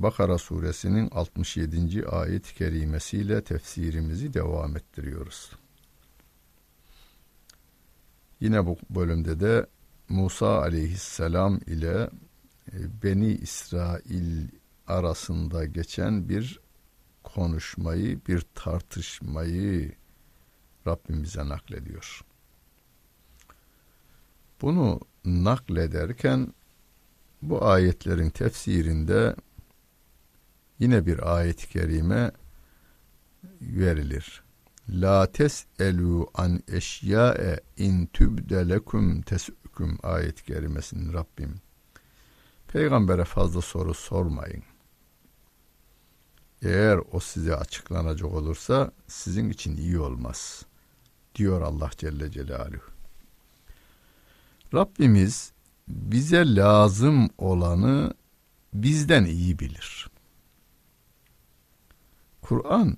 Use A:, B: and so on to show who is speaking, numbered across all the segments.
A: Bakara suresinin 67. ayet-i kerimesiyle tefsirimizi devam ettiriyoruz. Yine bu bölümde de Musa aleyhisselam ile e, Beni İsrail arasında geçen bir konuşmayı, bir tartışmayı Rabbimize naklediyor. Bunu naklederken bu ayetlerin tefsirinde yine bir ayet-i kerime verilir. La teselu an eşyae in tübde lekum tesüküm ayet-i kerimesinin Rabbim. Peygambere fazla soru sormayın. Eğer o size açıklanacak olursa sizin için iyi olmaz. Diyor Allah Celle Celaluhu. Rabbimiz bize lazım olanı bizden iyi bilir. Kur'an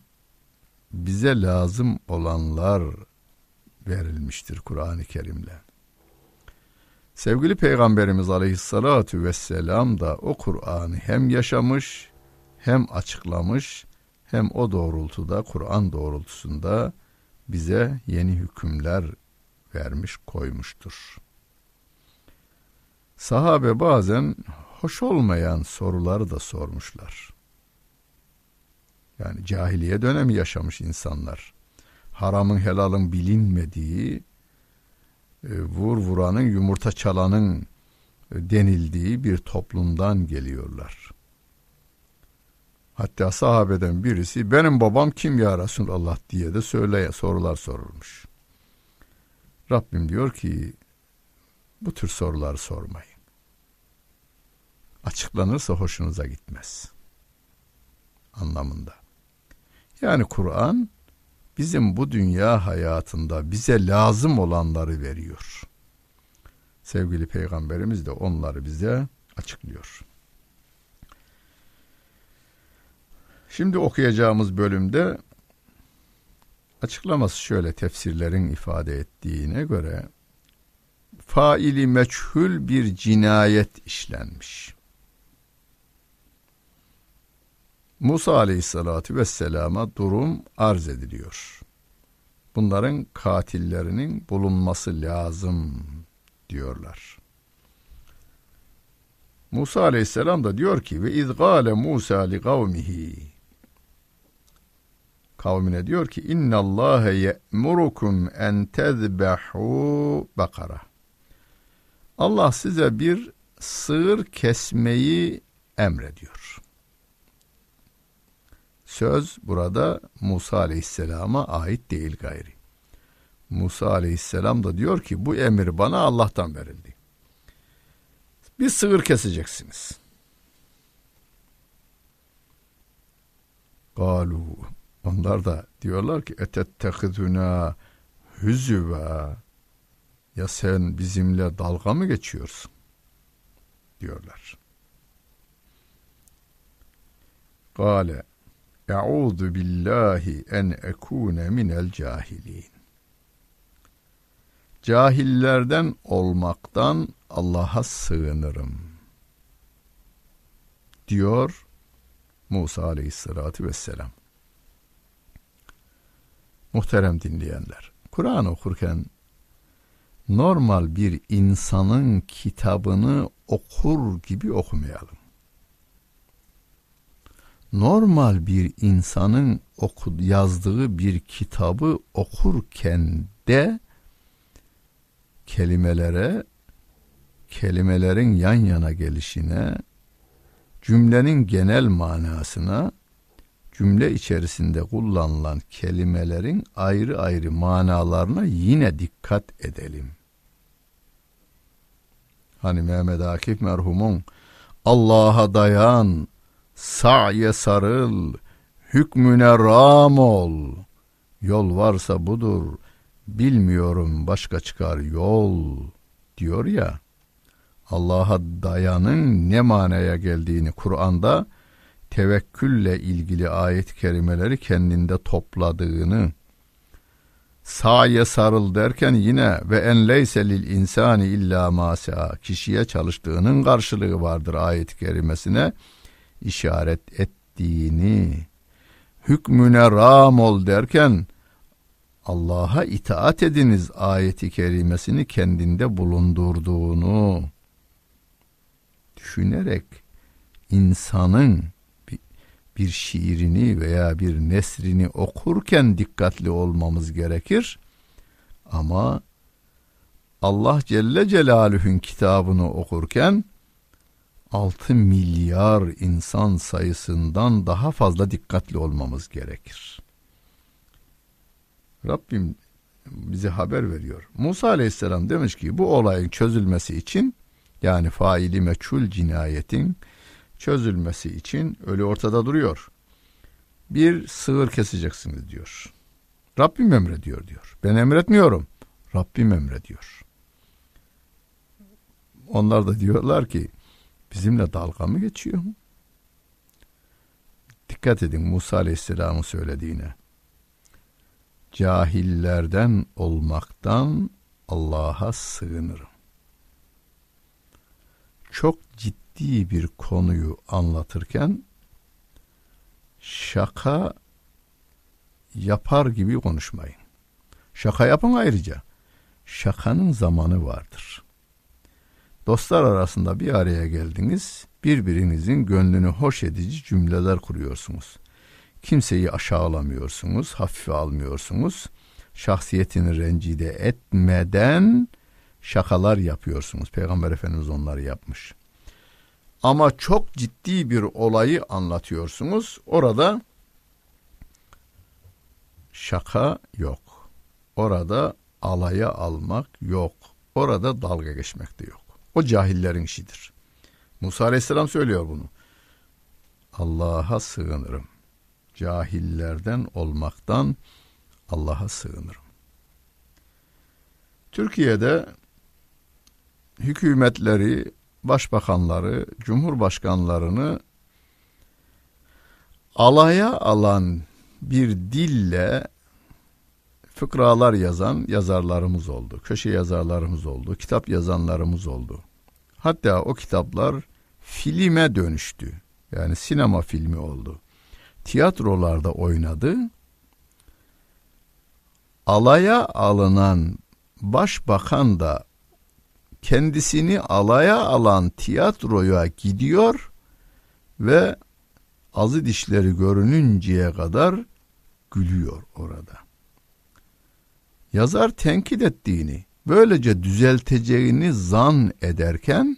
A: bize lazım olanlar verilmiştir Kur'an-ı Kerim'le. Sevgili Peygamberimiz Aleyhisselatü Vesselam da o Kur'an'ı hem yaşamış, hem açıklamış, hem o doğrultuda, Kur'an doğrultusunda bize yeni hükümler vermiş, koymuştur. Sahabe bazen hoş olmayan soruları da sormuşlar. Yani cahiliye dönemi yaşamış insanlar. Haramın helalın bilinmediği, e, vur vuranın yumurta çalanın e, denildiği bir toplumdan geliyorlar. Hatta sahabeden birisi benim babam kim ya Resulallah diye de söyleye sorular sorulmuş. Rabbim diyor ki bu tür sorular sormayın. Açıklanırsa hoşunuza gitmez. Anlamında. Yani Kur'an bizim bu dünya hayatında bize lazım olanları veriyor. Sevgili peygamberimiz de onları bize açıklıyor. Şimdi okuyacağımız bölümde açıklaması şöyle tefsirlerin ifade ettiğine göre faili meçhul bir cinayet işlenmiş. Musa aleyhissalatü vesselama durum arz ediliyor. Bunların katillerinin bulunması lazım diyorlar. Musa aleyhisselam da diyor ki ve izgale Musa li kavmihi kavmine diyor ki inna Allah ye'murukum en tezbehu bakara Allah size bir sığır kesmeyi emrediyor. Söz burada Musa Aleyhisselam'a ait değil gayri. Musa Aleyhisselam da diyor ki bu emir bana Allah'tan verildi. Bir sığır keseceksiniz. Galu onlar da diyorlar ki etettehiduna hüzüve ya sen bizimle dalga mı geçiyorsun? diyorlar. Gale Euzu billahi en ekune minel cahilin. Cahillerden olmaktan Allah'a sığınırım. Diyor Musa aleyhissalatü vesselam. Muhterem dinleyenler, Kur'an okurken normal bir insanın kitabını okur gibi okumayalım normal bir insanın oku, yazdığı bir kitabı okurken de kelimelere, kelimelerin yan yana gelişine, cümlenin genel manasına, cümle içerisinde kullanılan kelimelerin ayrı ayrı manalarına yine dikkat edelim. Hani Mehmet Akif merhumun Allah'a dayan, sa'ye sarıl, hükmüne ram ol. Yol varsa budur, bilmiyorum başka çıkar yol diyor ya. Allah'a dayanın ne manaya geldiğini Kur'an'da tevekkülle ilgili ayet-i kerimeleri kendinde topladığını saye sarıl derken yine ve en leyse insani illa masa kişiye çalıştığının karşılığı vardır ayet-i kerimesine işaret ettiğini hükmüne ram ol derken Allah'a itaat ediniz ayeti kerimesini kendinde bulundurduğunu düşünerek insanın bir şiirini veya bir nesrini okurken dikkatli olmamız gerekir. Ama Allah Celle Celaluhu'nun kitabını okurken 6 milyar insan sayısından daha fazla dikkatli olmamız gerekir. Rabbim bize haber veriyor. Musa Aleyhisselam demiş ki bu olayın çözülmesi için yani faili meçhul cinayetin çözülmesi için ölü ortada duruyor. Bir sığır keseceksiniz diyor. Rabbim emrediyor diyor. Ben emretmiyorum. Rabbim emrediyor. Onlar da diyorlar ki bizimle dalga mı geçiyor? Dikkat edin Musa Aleyhisselam'ın söylediğine. Cahillerden olmaktan Allah'a sığınırım. Çok ciddi bir konuyu anlatırken şaka yapar gibi konuşmayın. Şaka yapın ayrıca. Şakanın zamanı vardır. Dostlar arasında bir araya geldiniz, birbirinizin gönlünü hoş edici cümleler kuruyorsunuz. Kimseyi aşağılamıyorsunuz, hafife almıyorsunuz. Şahsiyetini rencide etmeden şakalar yapıyorsunuz. Peygamber Efendimiz onları yapmış. Ama çok ciddi bir olayı anlatıyorsunuz. Orada şaka yok. Orada alaya almak yok. Orada dalga geçmek de yok. O cahillerin işidir. Musa Aleyhisselam söylüyor bunu. Allah'a sığınırım. Cahillerden olmaktan Allah'a sığınırım. Türkiye'de hükümetleri, başbakanları, cumhurbaşkanlarını alaya alan bir dille fıkralar yazan yazarlarımız oldu. Köşe yazarlarımız oldu. Kitap yazanlarımız oldu. Hatta o kitaplar filme dönüştü. Yani sinema filmi oldu. Tiyatrolarda oynadı. Alaya alınan başbakan da kendisini alaya alan tiyatroya gidiyor ve azı dişleri görününceye kadar gülüyor orada. Yazar tenkit ettiğini, böylece düzelteceğini zan ederken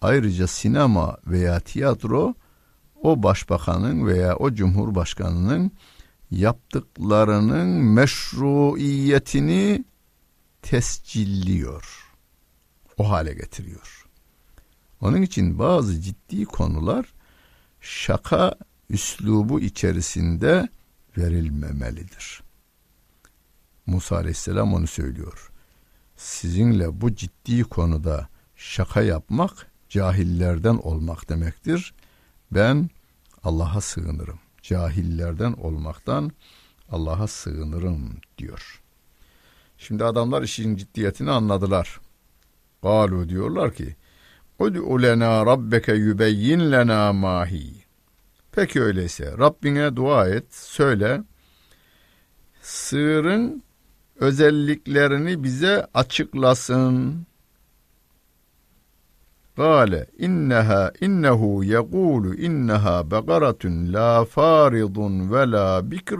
A: ayrıca sinema veya tiyatro o başbakanın veya o cumhurbaşkanının yaptıklarının meşruiyetini tescilliyor. O hale getiriyor. Onun için bazı ciddi konular şaka üslubu içerisinde verilmemelidir. Musa Aleyhisselam onu söylüyor. Sizinle bu ciddi konuda şaka yapmak cahillerden olmak demektir. Ben Allah'a sığınırım. Cahillerden olmaktan Allah'a sığınırım diyor. Şimdi adamlar işin ciddiyetini anladılar. Galu diyorlar ki Ud'u lena rabbeke yübeyyin lena mahi. Peki öyleyse Rabbine dua et, söyle. Sığırın özelliklerini bize açıklasın. Gale inneha innehu yekulu inneha bekaratun la faridun ve la bikr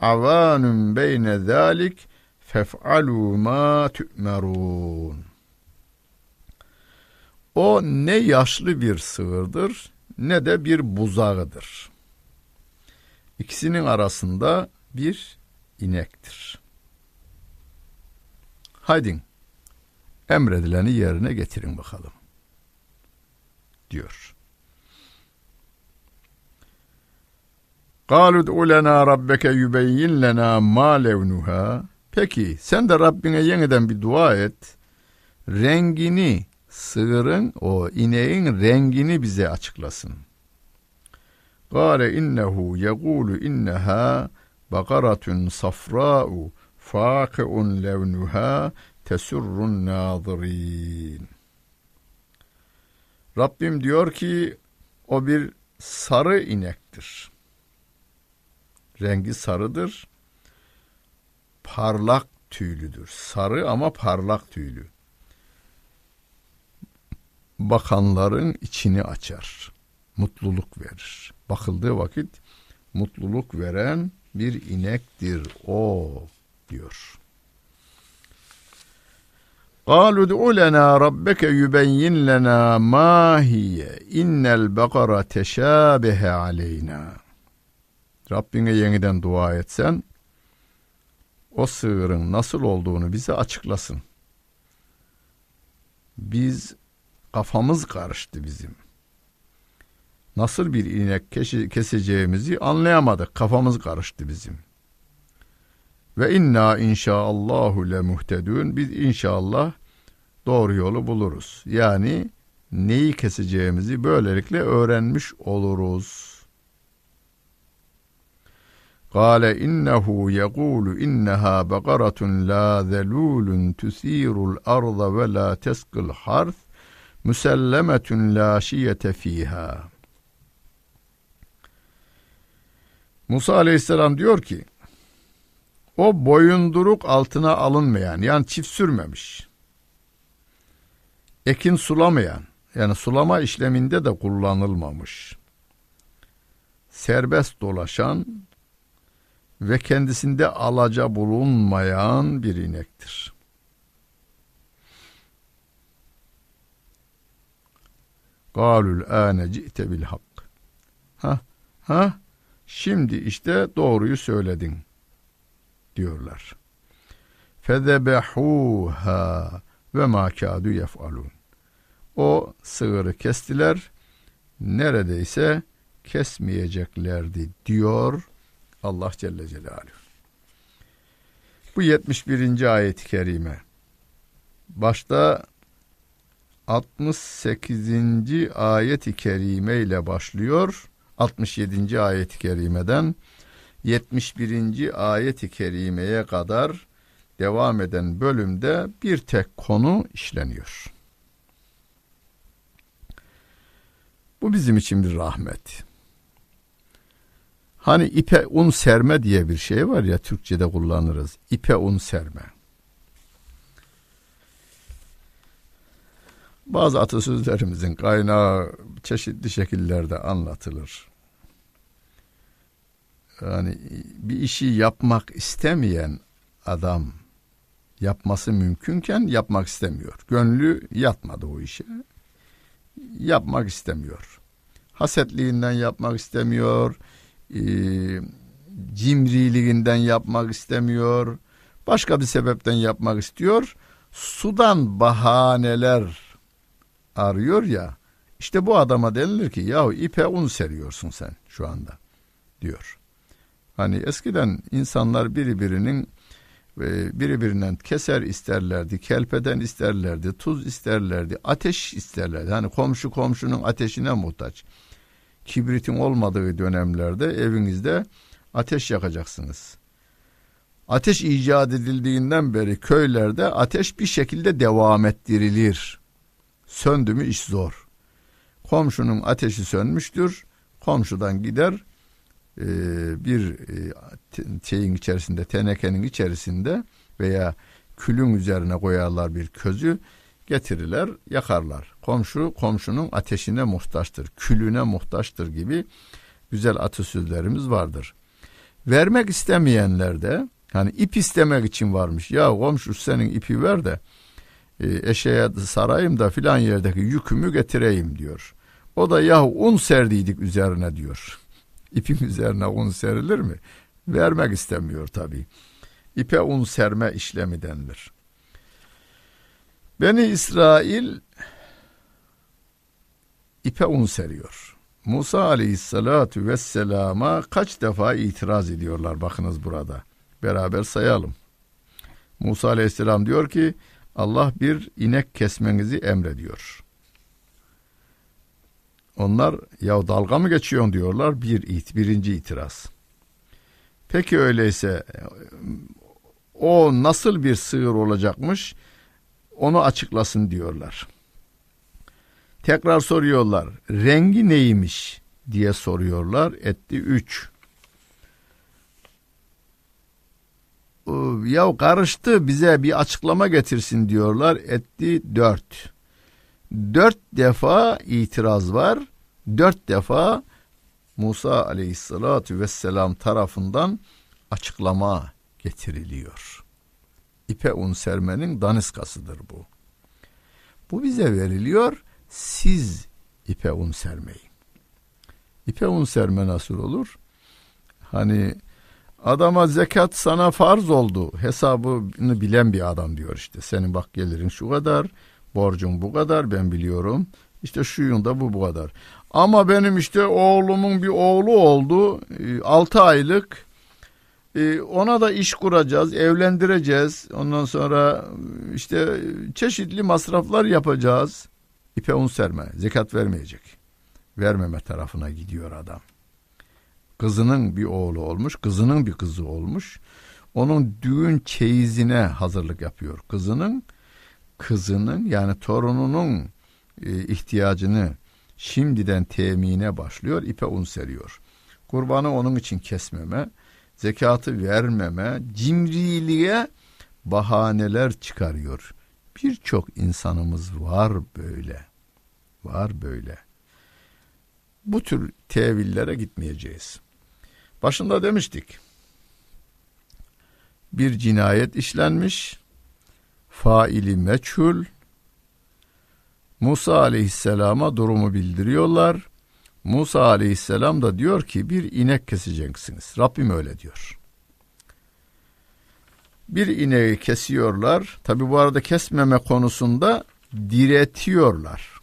A: avanun beyne zalik fef'alu ma tu'merun. O ne yaşlı bir sığırdır ne de bir buzağıdır. İkisinin arasında bir inektir. Haydin emredileni yerine getirin bakalım diyor. قَالُ دُعُ لَنَا رَبَّكَ يُبَيِّنْ لَنَا مَا لَوْنُهَا Peki sen de Rabbine yeniden bir dua et. Rengini, sığırın, o ineğin rengini bize açıklasın. Kale innehu yegulu inneha bakaratun safra'u faki'un levnuha tesurrun nazirin. Rabbim diyor ki o bir sarı inektir. Rengi sarıdır. Parlak tüylüdür. Sarı ama parlak tüylü. Bakanların içini açar. Mutluluk verir. Bakıldığı vakit mutluluk veren bir inektir o diyor. قالوا ادع لنا ربك يبين لنا ما هي إن البقرة تشابه علينا Rabbine yeniden dua etsen o sığırın nasıl olduğunu bize açıklasın. Biz kafamız karıştı bizim. Nasıl bir inek keseceğimizi anlayamadık. Kafamız karıştı bizim. Ve inna inşaallahu le muhtedun. Biz inşallah doğru yolu buluruz. Yani neyi keseceğimizi böylelikle öğrenmiş oluruz. Kale innehu yekulu inneha bakaratun la zelulun tusirul arda ve la teskil harf müsellemetun la şiyete fiha. Musa aleyhisselam diyor ki o boyunduruk altına alınmayan yani çift sürmemiş ekin sulamayan yani sulama işleminde de kullanılmamış serbest dolaşan ve kendisinde alaca bulunmayan bir inektir. Galul âne ci'te bil hak. Ha, ha, şimdi işte doğruyu söyledin diyorlar. Fezebehuha ve ma kâdu yef'alun. O sığırı kestiler, neredeyse kesmeyeceklerdi diyor Allah Celle Celaluhu. Bu 71. ayet-i kerime. Başta 68. ayet-i kerime ile başlıyor. 67. ayet-i kerimeden 71. ayet-i kerimeye kadar devam eden bölümde bir tek konu işleniyor. Bu bizim için bir rahmet. Hani ipe un serme diye bir şey var ya Türkçe'de kullanırız. İpe un serme. Bazı atasözlerimizin kaynağı çeşitli şekillerde anlatılır. Yani bir işi yapmak istemeyen adam yapması mümkünken yapmak istemiyor. Gönlü yatmadı o işe. Yapmak istemiyor. Hasetliğinden yapmak istemiyor e, cimriliğinden yapmak istemiyor. Başka bir sebepten yapmak istiyor. Sudan bahaneler arıyor ya. İşte bu adama denilir ki yahu ipe un seriyorsun sen şu anda diyor. Hani eskiden insanlar birbirinin e, birbirinden keser isterlerdi, kelpeden isterlerdi, tuz isterlerdi, ateş isterlerdi. Hani komşu komşunun ateşine muhtaç kibritin olmadığı dönemlerde evinizde ateş yakacaksınız. Ateş icat edildiğinden beri köylerde ateş bir şekilde devam ettirilir. Söndü mü iş zor. Komşunun ateşi sönmüştür. Komşudan gider e, bir e, şeyin içerisinde, tenekenin içerisinde veya külün üzerine koyarlar bir közü getirirler, yakarlar. Komşu komşunun ateşine muhtaçtır, külüne muhtaçtır gibi güzel atasözlerimiz vardır. Vermek istemeyenler de hani ip istemek için varmış. Ya komşu senin ipi ver de e, eşeğe sarayım da filan yerdeki yükümü getireyim diyor. O da ya un serdiydik üzerine diyor. İpin üzerine un serilir mi? Vermek istemiyor tabii. İpe un serme işlemi denilir. Beni İsrail ipe un seriyor. Musa aleyhissalatu vesselama kaç defa itiraz ediyorlar bakınız burada. Beraber sayalım. Musa aleyhisselam diyor ki Allah bir inek kesmenizi emrediyor. Onlar ya dalga mı geçiyorsun diyorlar. Bir it, birinci itiraz. Peki öyleyse o nasıl bir sığır olacakmış? Onu açıklasın diyorlar. Tekrar soruyorlar. Rengi neymiş diye soruyorlar. Etti üç. Ya karıştı bize bir açıklama getirsin diyorlar. Etti dört. Dört defa itiraz var. Dört defa Musa aleyhissalatu vesselam tarafından açıklama getiriliyor. İpe un sermenin daniskasıdır bu. Bu bize veriliyor siz ipe un sermeyin. İpe un serme nasıl olur? Hani adama zekat sana farz oldu hesabını bilen bir adam diyor işte. Senin bak gelirin şu kadar, borcun bu kadar ben biliyorum. İşte şu da bu bu kadar. Ama benim işte oğlumun bir oğlu oldu. 6 e, aylık. E, ona da iş kuracağız, evlendireceğiz. Ondan sonra işte çeşitli masraflar yapacağız. İpe un serme, zekat vermeyecek. Vermeme tarafına gidiyor adam. Kızının bir oğlu olmuş, kızının bir kızı olmuş. Onun düğün çeyizine hazırlık yapıyor. Kızının, kızının yani torununun e, ihtiyacını şimdiden temine başlıyor, ipe un seriyor. Kurbanı onun için kesmeme, zekatı vermeme, cimriliğe bahaneler çıkarıyor. Birçok insanımız var böyle. Var böyle. Bu tür tevillere gitmeyeceğiz. Başında demiştik. Bir cinayet işlenmiş. Faili meçhul. Musa aleyhisselama durumu bildiriyorlar. Musa aleyhisselam da diyor ki bir inek keseceksiniz. Rabbim öyle diyor. Bir ineği kesiyorlar. Tabi bu arada kesmeme konusunda diretiyorlar.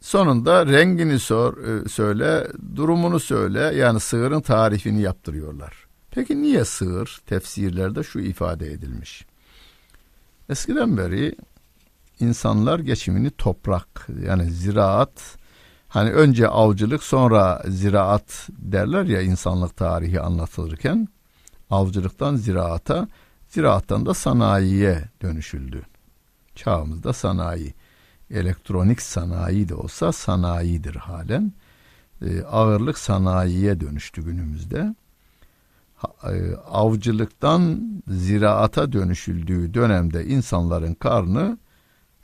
A: Sonunda rengini sor, e, söyle, durumunu söyle. Yani sığırın tarifini yaptırıyorlar. Peki niye sığır? Tefsirlerde şu ifade edilmiş. Eskiden beri insanlar geçimini toprak yani ziraat hani önce avcılık sonra ziraat derler ya insanlık tarihi anlatılırken avcılıktan ziraata ziraattan da sanayiye dönüşüldü. Çağımızda sanayi elektronik sanayi de olsa sanayidir halen. E, ağırlık sanayiye dönüştü günümüzde. E, avcılıktan ziraata dönüşüldüğü dönemde insanların karnı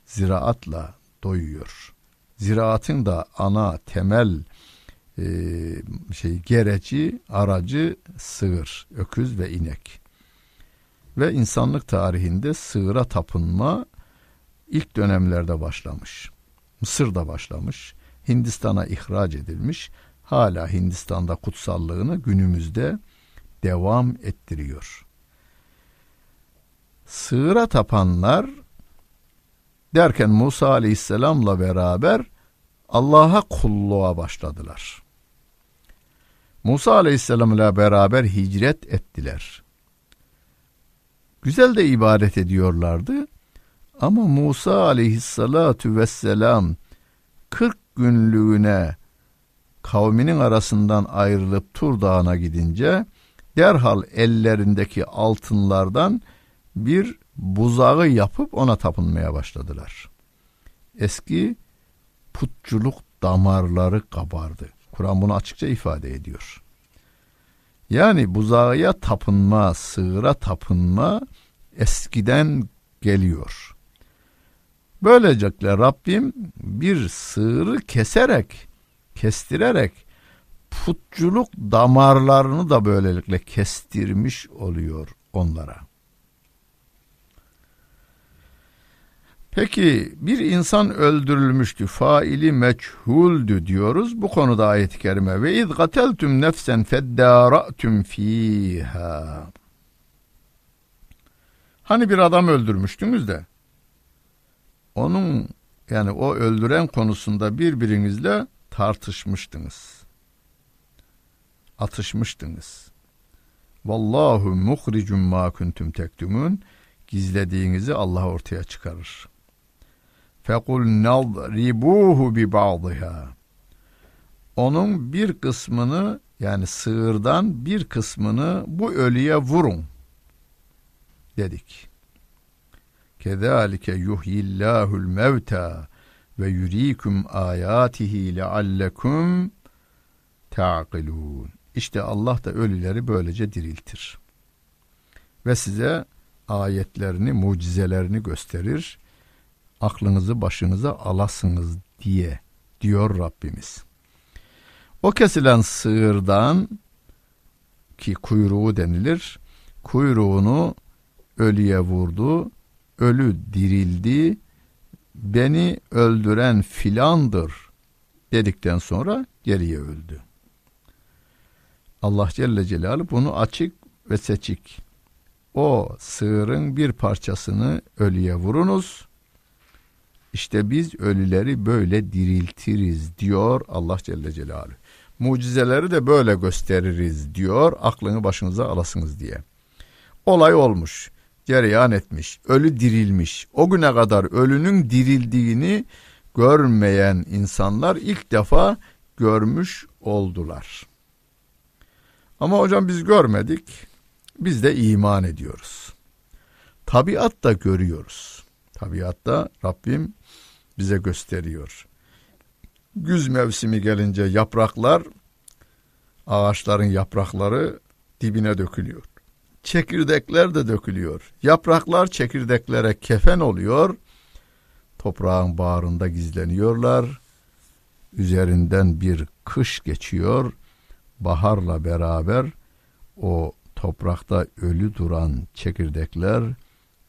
A: ziraatla doyuyor. Ziraatın da ana temel e, şey gereci, aracı sığır, öküz ve inek. Ve insanlık tarihinde sığıra tapınma ilk dönemlerde başlamış. Mısır'da başlamış. Hindistan'a ihraç edilmiş. Hala Hindistan'da kutsallığını günümüzde devam ettiriyor. Sığıra tapanlar derken Musa Aleyhisselam'la beraber Allah'a kulluğa başladılar. Musa Aleyhisselam ile beraber hicret ettiler. Güzel de ibadet ediyorlardı. Ama Musa aleyhissalatu vesselam 40 günlüğüne kavminin arasından ayrılıp Tur Dağı'na gidince derhal ellerindeki altınlardan bir buzağı yapıp ona tapınmaya başladılar. Eski putçuluk damarları kabardı. Kur'an bunu açıkça ifade ediyor. Yani buzağıya tapınma, sığıra tapınma eskiden geliyor. Böylelikle Rabbim bir sığırı keserek, kestirerek putculuk damarlarını da böylelikle kestirmiş oluyor onlara. Peki bir insan öldürülmüştü, faili meçhuldü diyoruz. Bu konuda ayet-i kerime ve iz gateltum nefsen feddaratum fiha. Hani bir adam öldürmüştünüz de onun yani o öldüren konusunda birbirinizle tartışmıştınız. Atışmıştınız. Vallahu muhricun ma kuntum tektumun. Gizlediğinizi Allah ortaya çıkarır. Fekul nadribuhu bi ba'dihâ. Onun bir kısmını yani sığırdan bir kısmını bu ölüye vurun dedik. Kezalike yuhyillahul mevta ve yurikum ayatihi leallekum ta'qilun. İşte Allah da ölüleri böylece diriltir. Ve size ayetlerini, mucizelerini gösterir. Aklınızı başınıza alasınız diye diyor Rabbimiz. O kesilen sığırdan ki kuyruğu denilir. Kuyruğunu ölüye vurdu. Ölü dirildi. Beni öldüren filandır dedikten sonra geriye öldü. Allah Celle Celaluhu bunu açık ve seçik. O sığırın bir parçasını ölüye vurunuz. İşte biz ölüleri böyle diriltiriz diyor Allah Celle Celaluhu. Mucizeleri de böyle gösteririz diyor aklını başınıza alasınız diye. Olay olmuş, cereyan etmiş, ölü dirilmiş. O güne kadar ölünün dirildiğini görmeyen insanlar ilk defa görmüş oldular. Ama hocam biz görmedik. Biz de iman ediyoruz. Tabiatta görüyoruz. Tabiatta Rabbim bize gösteriyor. Güz mevsimi gelince yapraklar, ağaçların yaprakları dibine dökülüyor. Çekirdekler de dökülüyor. Yapraklar çekirdeklere kefen oluyor. Toprağın bağrında gizleniyorlar. Üzerinden bir kış geçiyor. Baharla beraber o toprakta ölü duran çekirdekler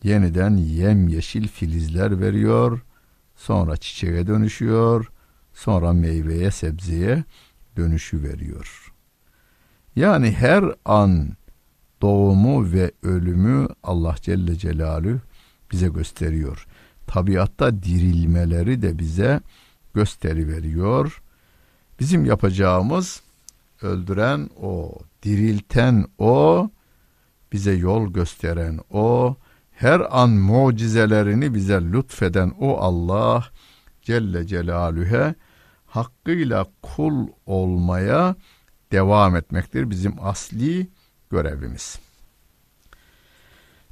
A: yeniden yemyeşil filizler veriyor. Sonra çiçeğe dönüşüyor sonra meyveye sebzeye dönüşü veriyor. Yani her an doğumu ve ölümü Allah Celle Celaluhu bize gösteriyor. Tabiatta dirilmeleri de bize gösteri veriyor. Bizim yapacağımız öldüren o, dirilten o, bize yol gösteren o, her an mucizelerini bize lütfeden o Allah Celle Celaluhu'ya hakkıyla kul olmaya devam etmektir bizim asli görevimiz.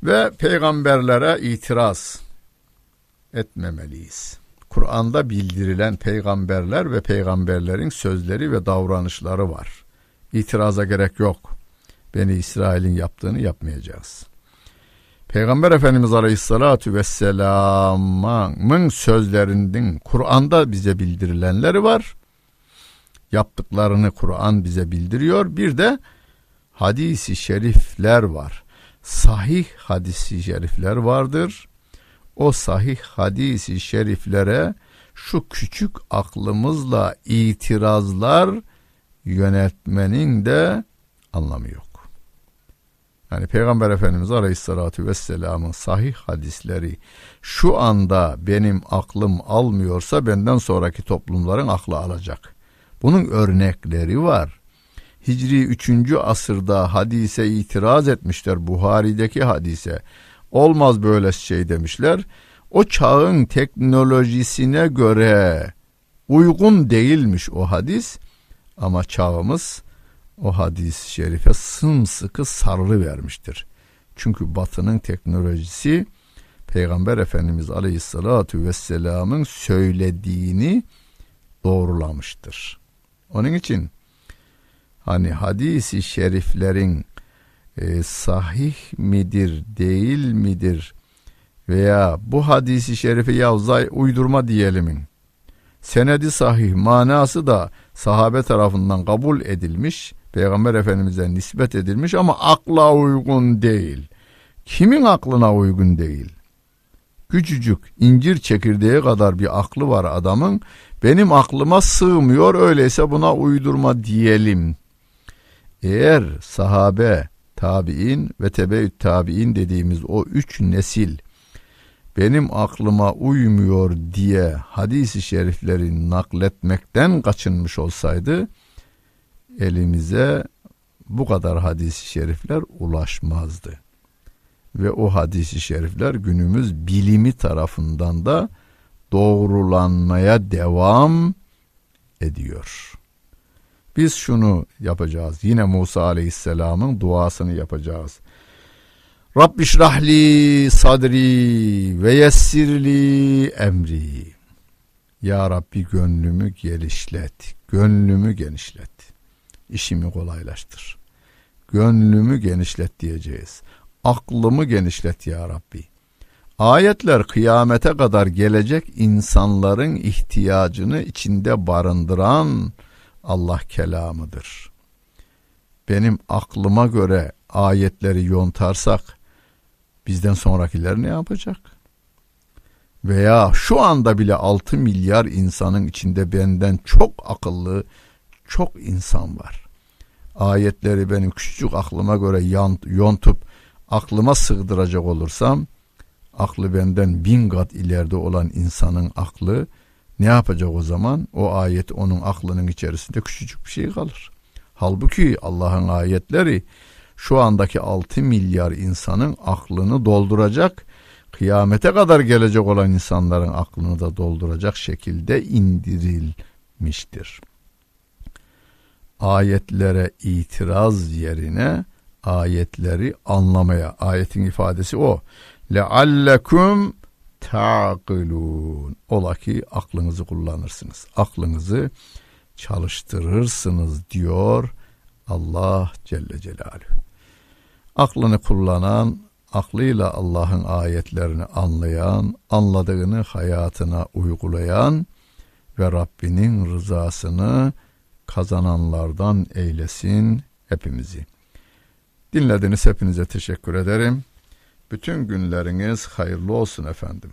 A: Ve peygamberlere itiraz etmemeliyiz. Kur'an'da bildirilen peygamberler ve peygamberlerin sözleri ve davranışları var. İtiraza gerek yok. Beni İsrail'in yaptığını yapmayacağız. Peygamber Efendimiz Aleyhisselatü Vesselam'ın sözlerinin Kur'an'da bize bildirilenleri var. Yaptıklarını Kur'an bize bildiriyor. Bir de hadisi şerifler var. Sahih hadisi şerifler vardır. O sahih hadisi şeriflere şu küçük aklımızla itirazlar yöneltmenin de anlamı yok. Yani Peygamber Efendimiz Aleyhisselatü Vesselam'ın sahih hadisleri şu anda benim aklım almıyorsa benden sonraki toplumların aklı alacak. Bunun örnekleri var. Hicri 3. asırda hadise itiraz etmişler Buhari'deki hadise. Olmaz böyle şey demişler. O çağın teknolojisine göre uygun değilmiş o hadis ama çağımız o hadis-i şerife sımsıkı sarılı vermiştir. Çünkü batının teknolojisi Peygamber Efendimiz Aleyhisselatü Vesselam'ın söylediğini doğrulamıştır. Onun için hani hadisi şeriflerin e, sahih midir değil midir veya bu hadisi şerifi ya uydurma diyelimin senedi sahih manası da sahabe tarafından kabul edilmiş Peygamber Efendimiz'e nispet edilmiş ama akla uygun değil. Kimin aklına uygun değil? Küçücük incir çekirdeği kadar bir aklı var adamın. Benim aklıma sığmıyor öyleyse buna uydurma diyelim. Eğer sahabe, tabi'in ve tebeüt tabi'in dediğimiz o üç nesil benim aklıma uymuyor diye hadisi şerifleri nakletmekten kaçınmış olsaydı elimize bu kadar hadisi şerifler ulaşmazdı. Ve o hadisi şerifler günümüz bilimi tarafından da doğrulanmaya devam ediyor. Biz şunu yapacağız. Yine Musa Aleyhisselam'ın duasını yapacağız. Rabbi şrahli sadri ve yessirli emri. Ya Rabbi gönlümü gelişlet, gönlümü genişlet. İşimi kolaylaştır. Gönlümü genişlet diyeceğiz. Aklımı genişlet ya Rabbi. Ayetler kıyamete kadar gelecek insanların ihtiyacını içinde barındıran Allah kelamıdır. Benim aklıma göre ayetleri yontarsak bizden sonrakiler ne yapacak? Veya şu anda bile 6 milyar insanın içinde benden çok akıllı, çok insan var. Ayetleri benim küçücük aklıma göre yontup aklıma sığdıracak olursam aklı benden bin kat ileride olan insanın aklı ne yapacak o zaman? O ayet onun aklının içerisinde küçücük bir şey kalır. Halbuki Allah'ın ayetleri şu andaki 6 milyar insanın aklını dolduracak, kıyamete kadar gelecek olan insanların aklını da dolduracak şekilde indirilmiştir. Ayetlere itiraz yerine ayetleri anlamaya, ayetin ifadesi o. لَعَلَّكُمْ taqilun. Ola ki aklınızı kullanırsınız. Aklınızı çalıştırırsınız diyor Allah Celle Celaluhu. Aklını kullanan, aklıyla Allah'ın ayetlerini anlayan, anladığını hayatına uygulayan ve Rabbinin rızasını kazananlardan eylesin hepimizi. Dinlediniz hepinize teşekkür ederim. Bütün günleriniz hayırlı olsun efendim.